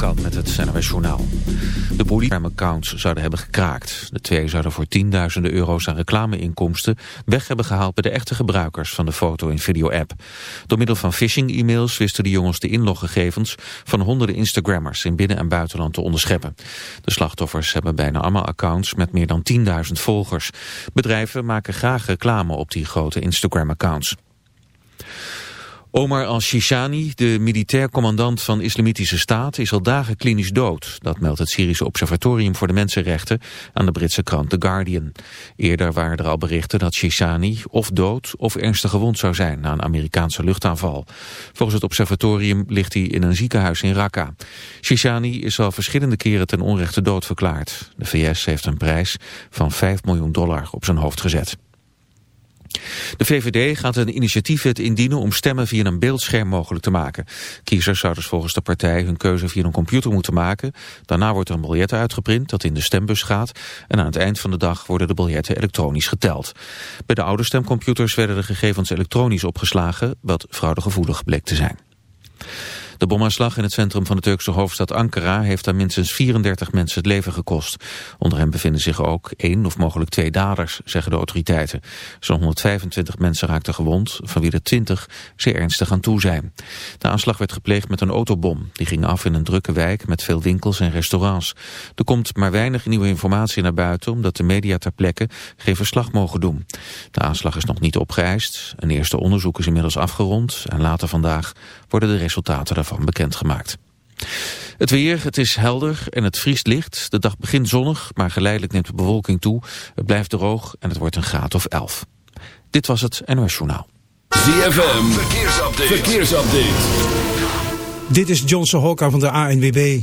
Met het NOS Journaal. De politie-accounts zouden hebben gekraakt. De twee zouden voor tienduizenden euro's aan reclameinkomsten... weg hebben gehaald bij de echte gebruikers van de foto- en video-app. Door middel van phishing-e-mails wisten de jongens de inloggegevens... van honderden Instagrammers in binnen- en buitenland te onderscheppen. De slachtoffers hebben bijna allemaal accounts met meer dan 10.000 volgers. Bedrijven maken graag reclame op die grote Instagram-accounts. Omar al-Shishani, de militair commandant van Islamitische Staat, is al dagen klinisch dood. Dat meldt het Syrische Observatorium voor de Mensenrechten aan de Britse krant The Guardian. Eerder waren er al berichten dat Shishani of dood of ernstig gewond zou zijn na een Amerikaanse luchtaanval. Volgens het observatorium ligt hij in een ziekenhuis in Raqqa. Shishani is al verschillende keren ten onrechte dood verklaard. De VS heeft een prijs van 5 miljoen dollar op zijn hoofd gezet. De VVD gaat een initiatiefwet indienen om stemmen via een beeldscherm mogelijk te maken. Kiezers zouden dus volgens de partij hun keuze via een computer moeten maken. Daarna wordt er een biljet uitgeprint dat in de stembus gaat. En aan het eind van de dag worden de biljetten elektronisch geteld. Bij de oude stemcomputers werden de gegevens elektronisch opgeslagen, wat fraudegevoelig bleek te zijn. De bomaanslag in het centrum van de Turkse hoofdstad Ankara heeft aan minstens 34 mensen het leven gekost. Onder hen bevinden zich ook één of mogelijk twee daders, zeggen de autoriteiten. Zo'n 125 mensen raakten gewond, van wie er 20 zeer ernstig aan toe zijn. De aanslag werd gepleegd met een autobom. Die ging af in een drukke wijk met veel winkels en restaurants. Er komt maar weinig nieuwe informatie naar buiten, omdat de media ter plekke geen verslag mogen doen. De aanslag is nog niet opgeëist. Een eerste onderzoek is inmiddels afgerond en later vandaag worden de resultaten daarvan van bekendgemaakt. Het weer, het is helder en het vriest licht. De dag begint zonnig, maar geleidelijk neemt de bewolking toe. Het blijft droog en het wordt een graad of 11. Dit was het NOS Journaal. ZFM, verkeersupdate. verkeersupdate. Dit is Johnson Hokka van de ANWB.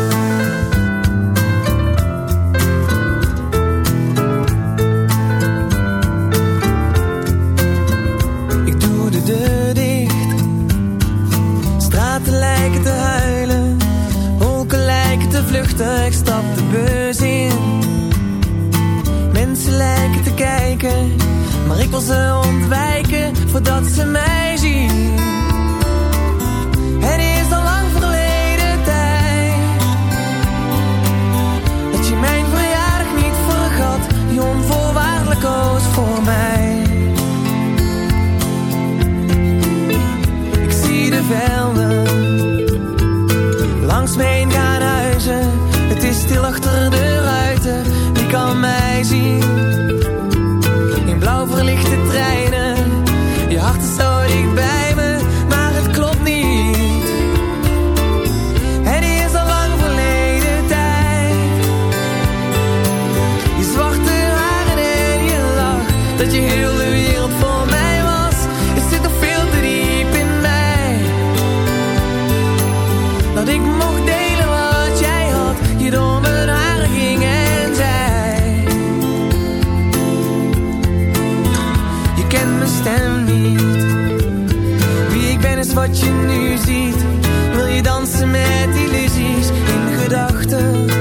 Wil ze ontwijken voordat ze mij zien. Het is al lang verleden tijd. Dat je mijn verjaardag niet vergat. Je onvoorwaardelijk koos voor mij. Ik zie de velden langs me Wil je dansen met illusies in gedachten?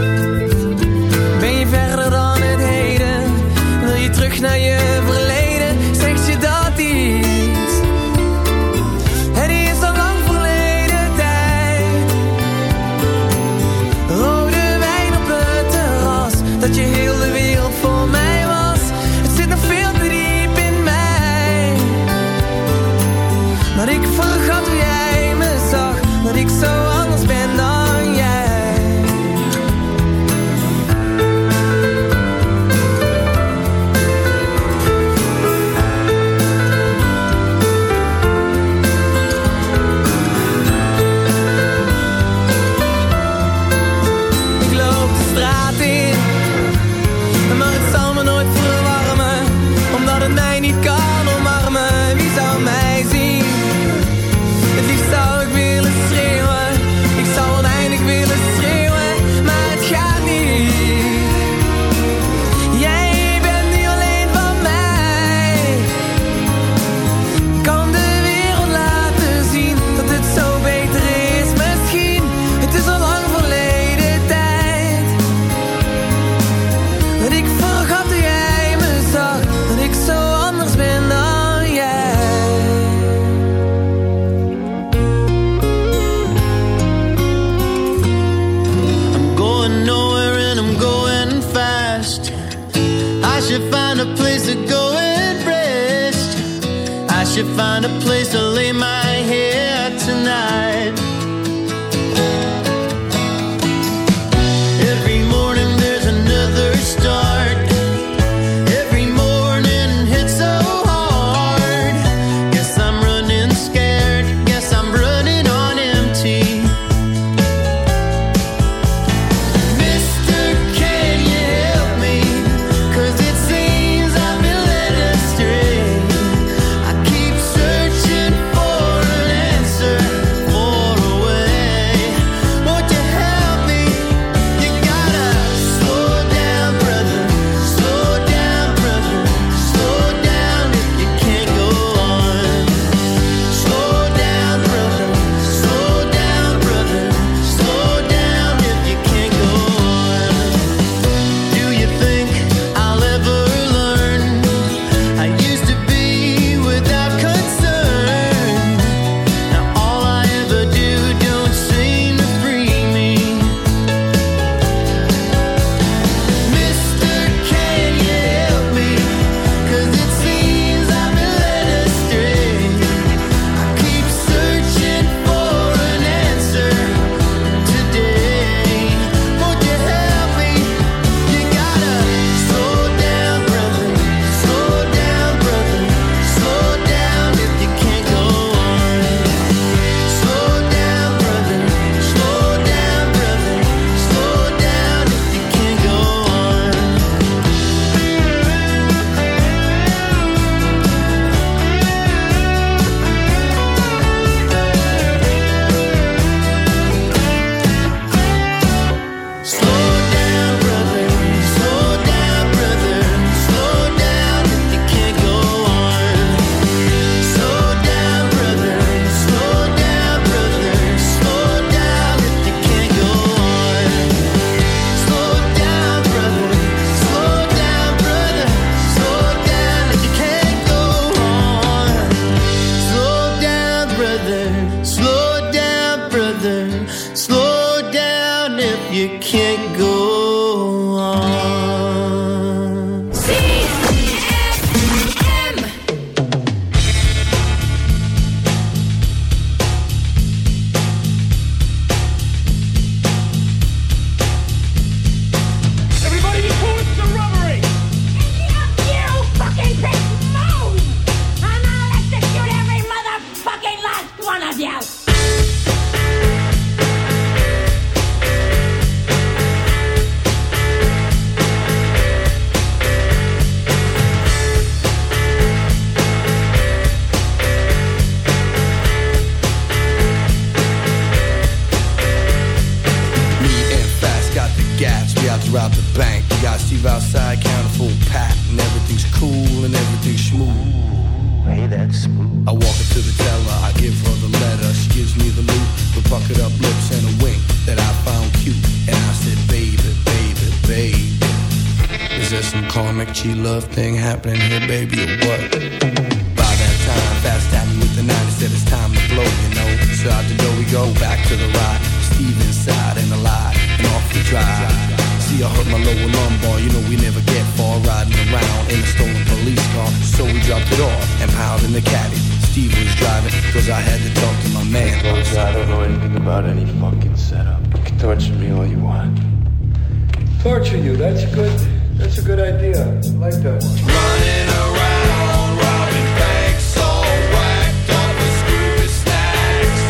Running around, robbing banks, all whacked up with Scooby Snacks.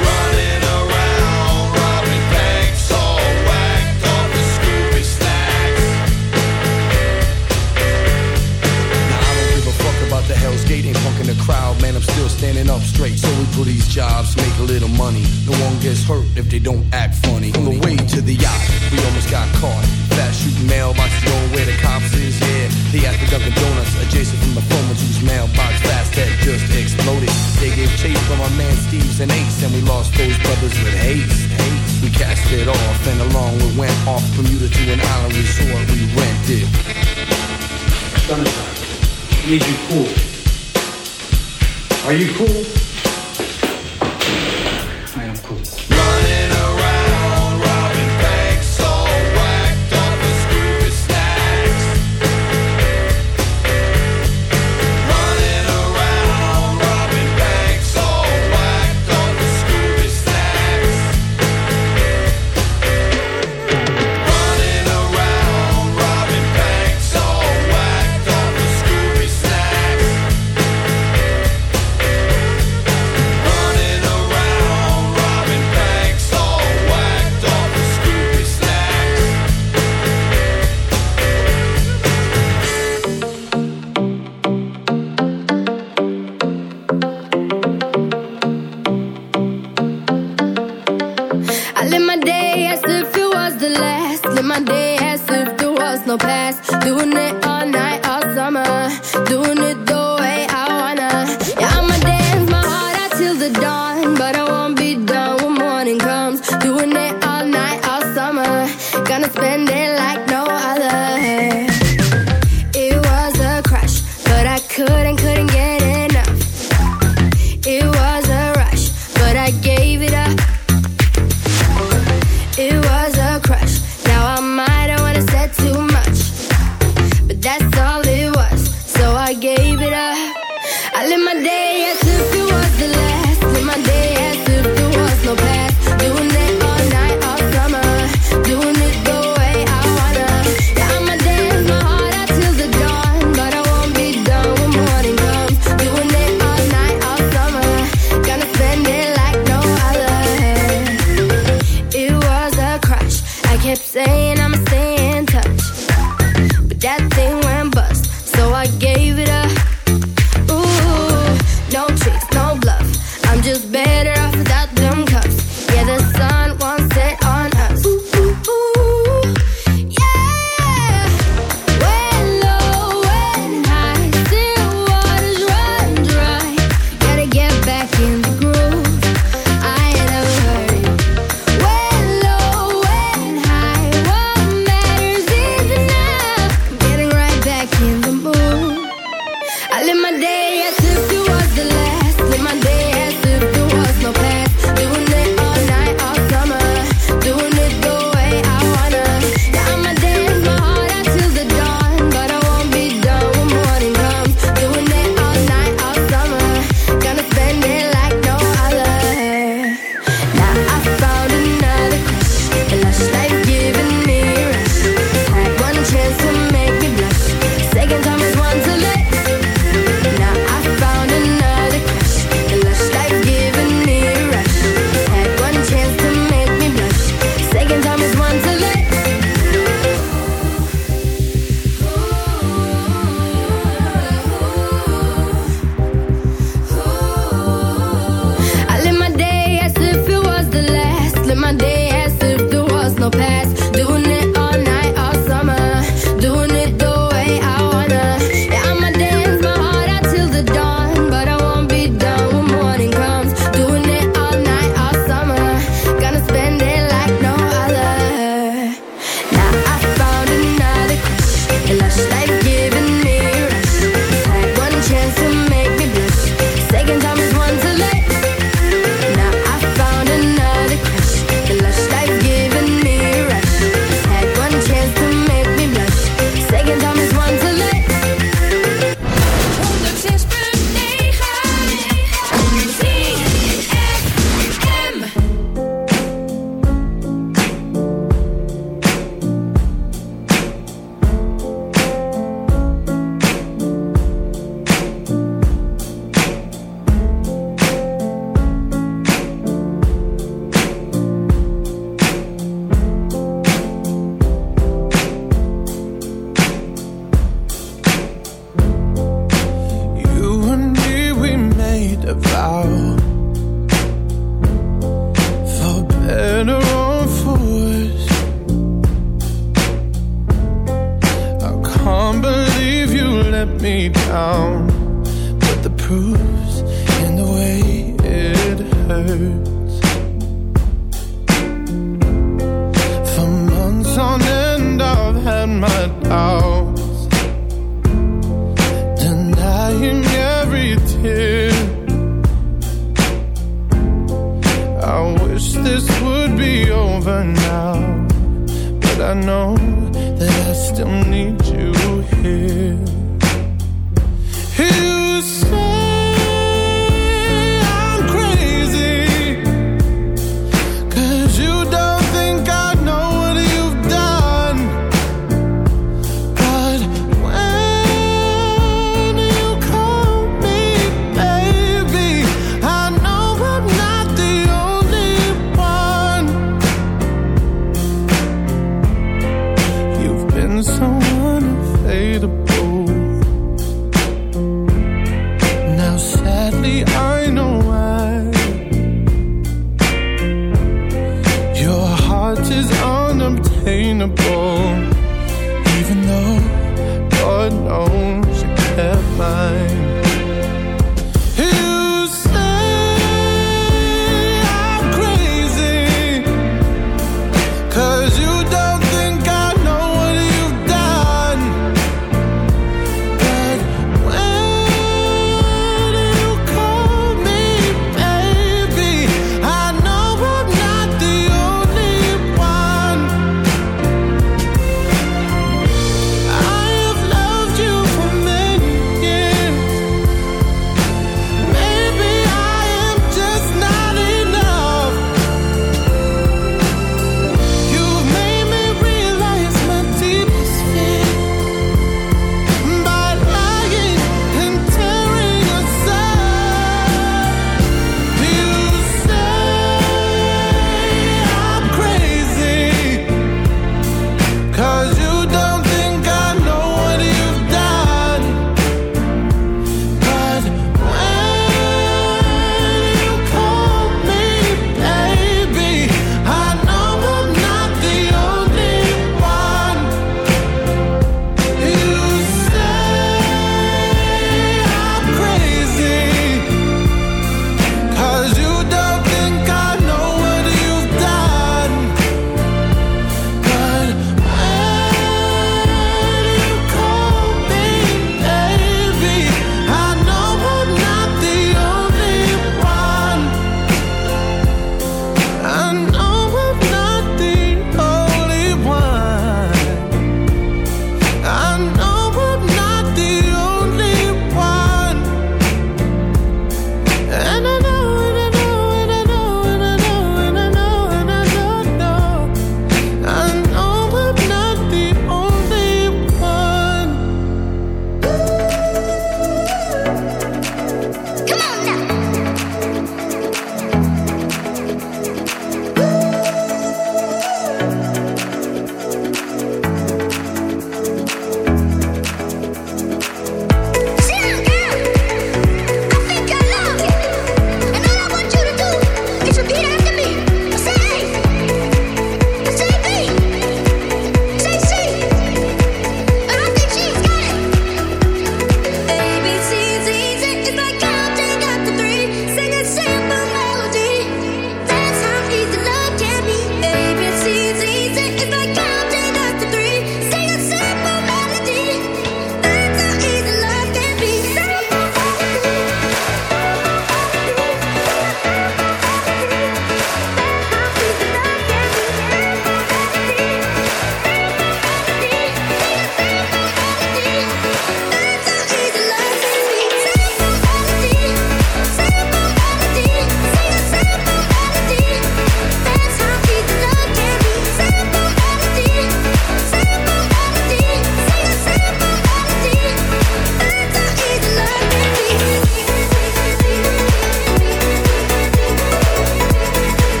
Running around, robbing banks, all whacked up with Scooby Snacks. Now I don't give a fuck about the Hell's Gate and punking the crowd, man. I'm still standing up straight. So we do these jobs, make a little money. No one gets hurt if they don't act and we lost those brothers with haste. We cast it off and along we went off Bermuda to an island resort we rented. Sunshine, need you cool. Are you cool?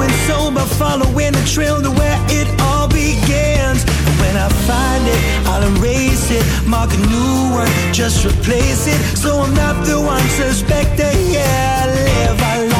going sober, following the trail to where it all begins. And when I find it, I'll erase it, mark a new one, just replace it. So I'm not the one suspected. Yeah, I live, I live.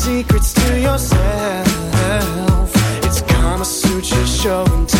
secrets to yourself. It's Kama Sutra show and tell.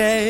stay